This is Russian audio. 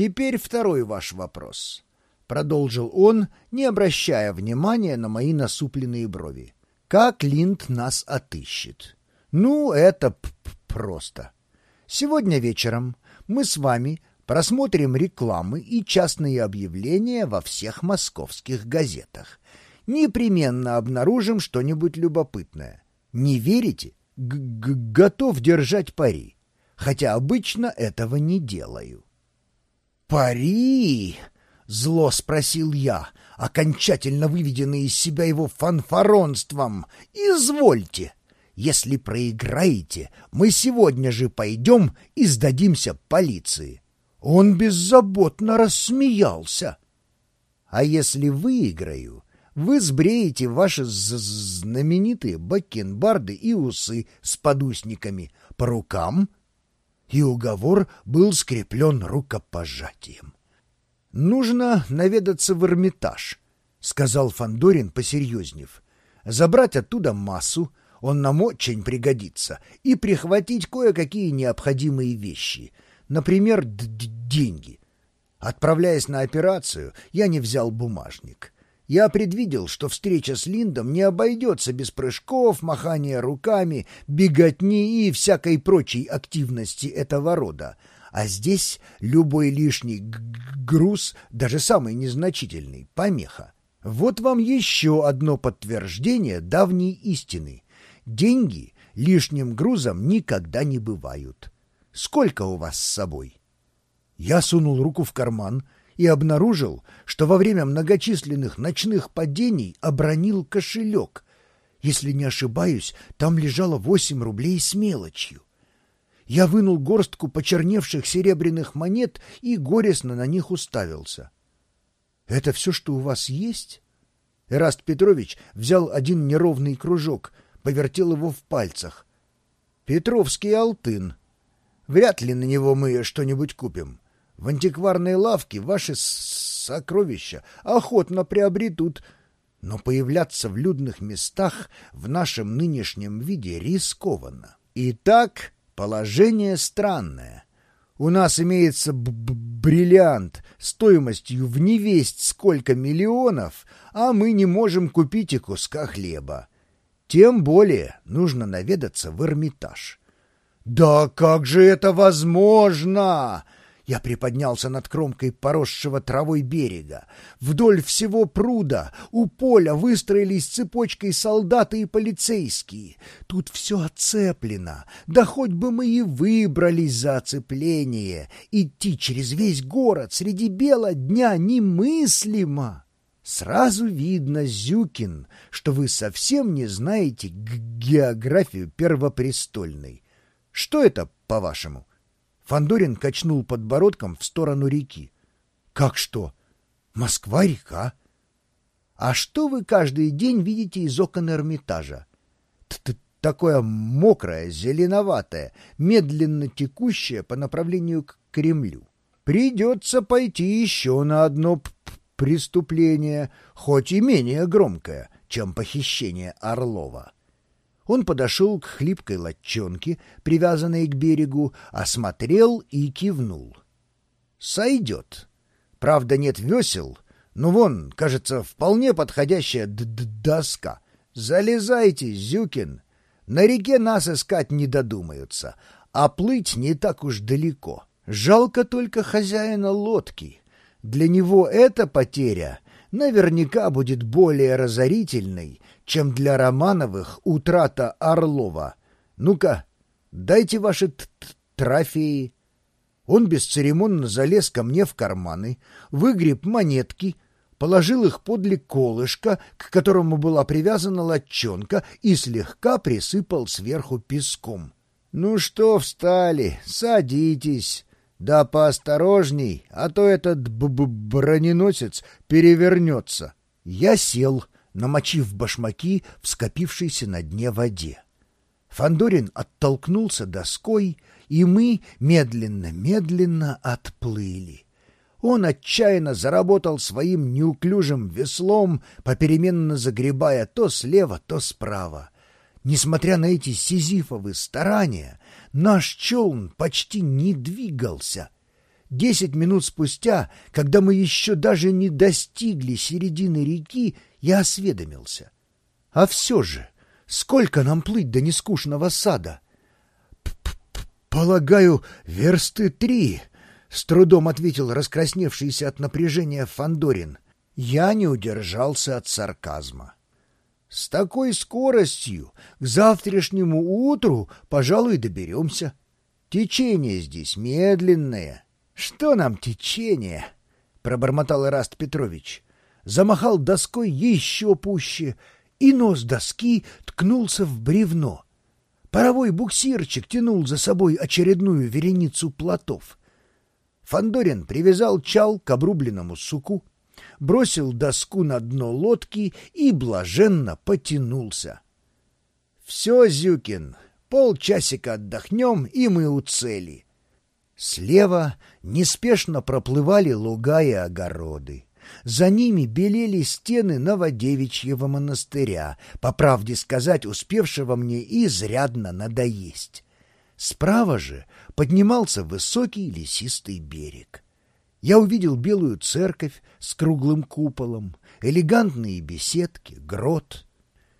Теперь второй ваш вопрос. Продолжил он, не обращая внимания на мои насупленные брови. Как Линд нас отыщет? Ну, это просто. Сегодня вечером мы с вами просмотрим рекламы и частные объявления во всех московских газетах. Непременно обнаружим что-нибудь любопытное. Не верите? Г -г Готов держать пари. Хотя обычно этого не делаю. «Пари!» — зло спросил я, окончательно выведенный из себя его фанфаронством. «Извольте!» Если проиграете, мы сегодня же пойдем и сдадимся полиции. Он беззаботно рассмеялся. А если выиграю, вы сбреете ваши знаменитые бакенбарды и усы с подусниками по рукам, и уговор был скреплен рукопожатием. «Нужно наведаться в Эрмитаж», — сказал Фандорин, посерьезнев, «забрать оттуда массу, он нам очень пригодится, и прихватить кое-какие необходимые вещи, например, деньги. Отправляясь на операцию, я не взял бумажник. Я предвидел, что встреча с Линдом не обойдется без прыжков, махания руками, беготни и всякой прочей активности этого рода. А здесь любой лишний груз, даже самый незначительный, помеха. Вот вам еще одно подтверждение давней истины. Деньги лишним грузом никогда не бывают. Сколько у вас с собой? Я сунул руку в карман и обнаружил, что во время многочисленных ночных падений обронил кошелек. Если не ошибаюсь, там лежало восемь рублей с мелочью. Я вынул горстку почерневших серебряных монет и горестно на них уставился. — Это все, что у вас есть? Эраст Петрович взял один неровный кружок — повертел его в пальцах. «Петровский алтын. Вряд ли на него мы что-нибудь купим. В антикварной лавке ваши сокровища охотно приобретут, но появляться в людных местах в нашем нынешнем виде рискованно. Итак, положение странное». У нас имеется бриллиант стоимостью в невесть сколько миллионов, а мы не можем купить и куска хлеба. Тем более нужно наведаться в Эрмитаж. «Да как же это возможно?» Я приподнялся над кромкой поросшего травой берега. Вдоль всего пруда у поля выстроились цепочкой солдаты и полицейские. Тут все оцеплено. Да хоть бы мы и выбрались за оцепление. Идти через весь город среди бела дня немыслимо. Сразу видно, Зюкин, что вы совсем не знаете географию первопрестольной. Что это, по-вашему? Фандорин качнул подбородком в сторону реки. Как что? Москва-река. А что вы каждый день видите из окон Эрмитажа? Т -т Такое мокрое, зеленоватое, медленно текущее по направлению к Кремлю. Придется пойти еще на одно преступление, хоть и менее громкое, чем похищение Орлова. Он подошел к хлипкой лодчонке, привязанной к берегу, осмотрел и кивнул. «Сойдет. Правда, нет весел, но вон, кажется, вполне подходящая д -д доска. Залезайте, Зюкин. На реке нас искать не додумаются, а плыть не так уж далеко. Жалко только хозяина лодки». Для него эта потеря наверняка будет более разорительной, чем для Романовых утрата Орлова. Ну-ка, дайте ваши трофеи. Он бесцеремонно залез ко мне в карманы, выгреб монетки, положил их подле колышка, к которому была привязана лодчонка, и слегка присыпал сверху песком. — Ну что встали, садитесь. Да поосторожней, а то этот б -б броненосец перевернется. Я сел, намочив башмаки в скопившейся на дне воде. Фандорин оттолкнулся доской, и мы медленно-медленно отплыли. Он отчаянно заработал своим неуклюжим веслом, попеременно загребая то слева, то справа. Несмотря на эти сизифовы старания, наш челн почти не двигался. Десять минут спустя, когда мы еще даже не достигли середины реки, я осведомился. А все же, сколько нам плыть до нескучного сада? — Полагаю, версты три, — с трудом ответил раскрасневшийся от напряжения Фандорин. Я не удержался от сарказма. С такой скоростью к завтрашнему утру, пожалуй, доберемся. Течение здесь медленное. Что нам течение? Пробормотал Ираст Петрович. Замахал доской еще пуще, и нос доски ткнулся в бревно. Паровой буксирчик тянул за собой очередную вереницу плотов. Фандорин привязал чал к обрубленному суку, бросил доску на дно лодки и блаженно потянулся. — Все, Зюкин, полчасика отдохнем, и мы у цели. Слева неспешно проплывали луга и огороды. За ними белели стены Новодевичьего монастыря, по правде сказать, успевшего мне изрядно надоесть. Справа же поднимался высокий лесистый берег. Я увидел белую церковь с круглым куполом, элегантные беседки, грот.